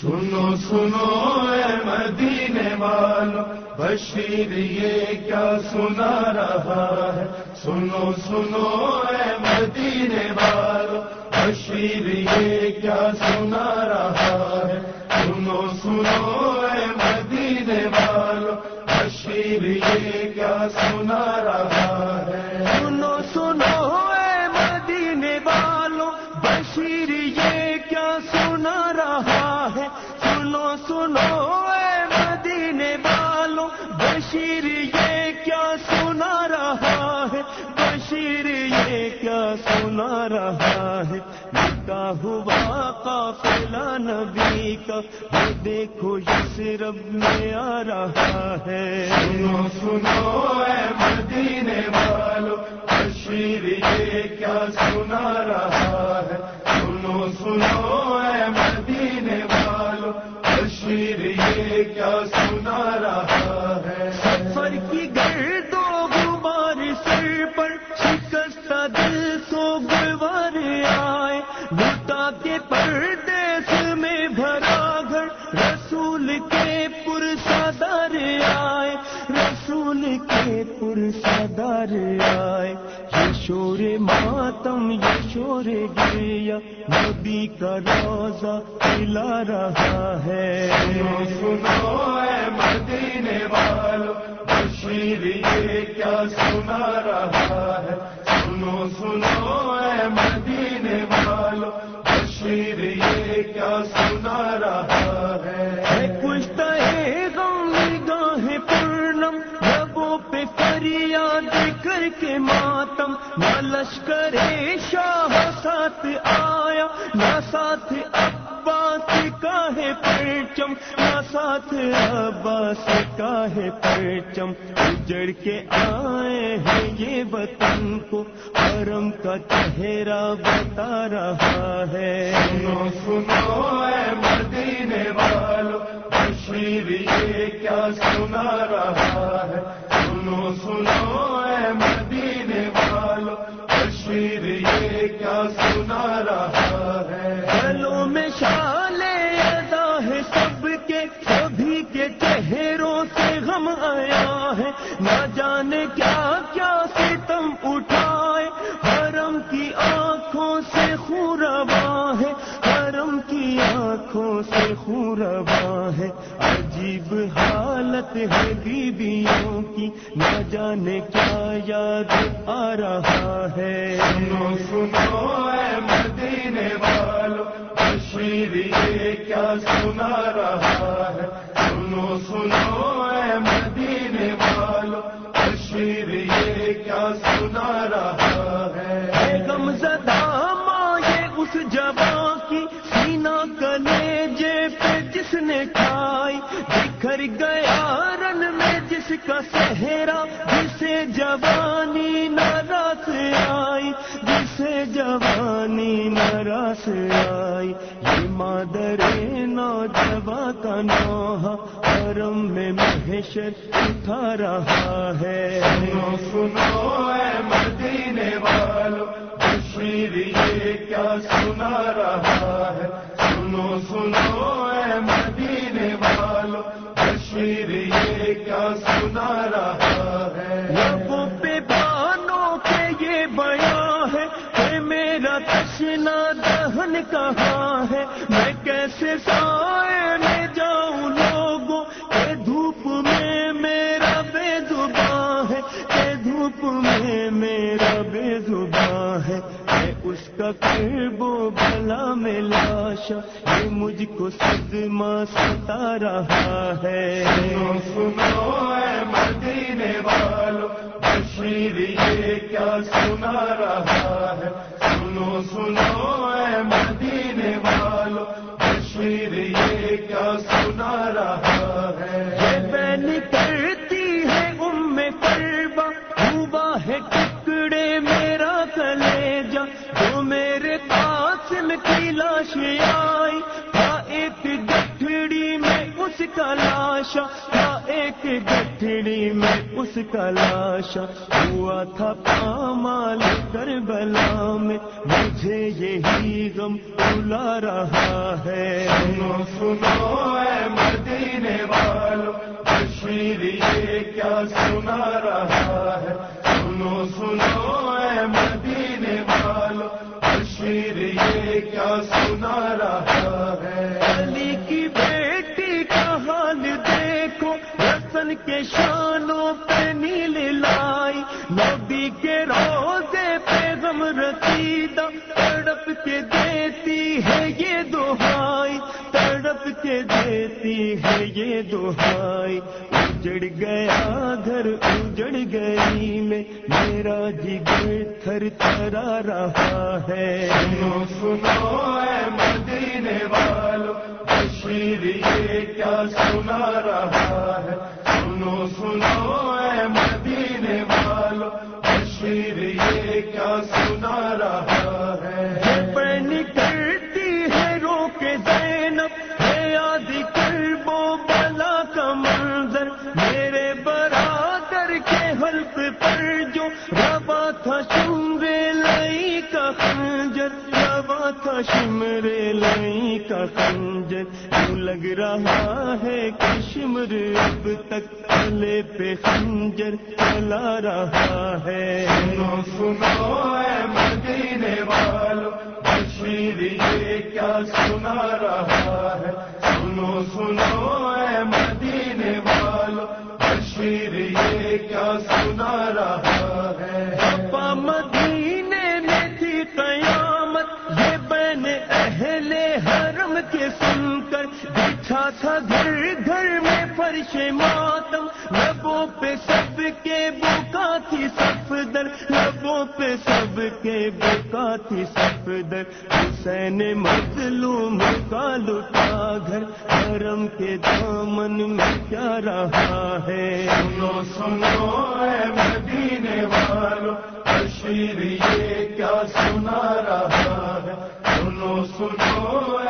سنو سنو اے مدینے والو، بشیر یہ کیا سنا رہا ہے؟ سنو سنو اے مدینے والو، بشیر یہ کیا سنا رہا ہے۔ نکاح ہوا قافلہ نبی کا۔ یہ دیکھو یس رب میں آ رہا ہے۔ سنو سنو، اے مدینے والو، بشیر یہ کیا سنا رہا ہے۔ سنو سنو شکست دل سو گلوار آئے بوٹا کے پر پرسادار آئے۔ یہ شور ماتم، یہ شور گریا۔ نبی کا روزہ پلا رہا ہے۔ سنو سنو اے مدینے والو، بشیر یہ کیا سنا رہا ہے۔ سنو سنو اے مدینے والو، بشیر یہ کیا سنا رہا ہے۔ پہ فریاد کر کے ماتم، نہ لشکر شاہ ساتھ آیا، نہ ساتھ عباس کا ہے پرچم، نہ ساتھ عباس کا ہے پرچم۔ اجڑ کے آئے ہیں یہ وطن کو، حرم کا چہرہ بتا رہا ہے۔ سنو سنو، اے مدینے والو، بشیر یہ کیا سنا رہا ہے؟ سنو سنو اے مدینے والو، بشیر یہ کیا سنا رہا ہے؟ گلوں میں شالے ادا ہے سب کے، سبھی کے سے ہے۔ عجیب حالت ہے بیویوں کی۔ نہ جانے کیا یاد آ رہا ہے۔ سنو سنو اے مدینے والو، بشیر یہ کیا سنا رہا ہے۔ سنو سنو کا صحرا جسے جوانی ناراض آئی، جسے جوانی ناراض آئی۔ یہ مادر نوجوان کا نوحہ حرم میں محشر اٹھا رہا ہے۔ سنو سنو، اے مدینے والو، بشیر یہ کیا سنا رہا ہے۔ سنو سنو ہے میرا تشنا دہن کہاں ہے؟ میں کیسے سائے میں جاؤں لوگوں کہ دھوپ میں؟ میرا بے زباں ہے کہ دھوپ میں میرا بے زباں ہے۔ میں اس کا کرب و بلا میں لاشا یہ مجھ کو صدمہ ستا رہا ہے۔ سنو سنو اے مدینے والو بشیر یہ کیا سنا رہا ہے سنو اے مدینے والو، بشیر، یہ کیا سنا رہا ہے؟ یہ بین کرتی ہے ام میں ہوا ہے ٹک اس کا لاشا ہوا تھا پامال کربلا میں۔ مجھے یہی غم بلا رہا ہے۔ سنو سنو اے مدینے والو بشیر یہ کیا سنا رہا ہے۔ سنو سنو اے مدینے والو بشیر یہ کیا سنا رہا ہے۔ علی کی بیٹی کا حال دیکھو حسن کے شانوں پہ نیل لائی۔ نبی کے روزے پہ غم رسیدہ تڑپ کے دیتی ہے یہ دہائی اجڑ گیا گھر اجڑ گئی میں میرا جگر تھر تھرا رہا ہے۔ سنو سنو اے مدینے والو بشیر یہ کیا سنا رہا ہے۔ سنو سنو اے مدینے والو بشیر یہ کیا سنا رہا ہے۔ بین کرتی ہے رو کے زینب لئی کا خنجر یوں لگ رہا ہے کہ شمر اب تک گلے پہ خنجر چلا رہا ہے؟ سنو سنو، اے مدینے والو، بشیر یہ کیا سنا رہا ہے؟ سنو سنو، اے مدینے والو، بشیر یہ کیا سنا رہا ہے؟ فرش ماتم لبوں پہ سب کے بکا تھی سفدر لبوں پہ سب کے بکا تھی سفدر حسین مظلوم کا لٹا گھر، حرم کے دامن میں کیا رہا ہے؟ سنو سنو اے مدینے والو، بشیر یہ کیا سنا رہا ہے؟ سنو سنو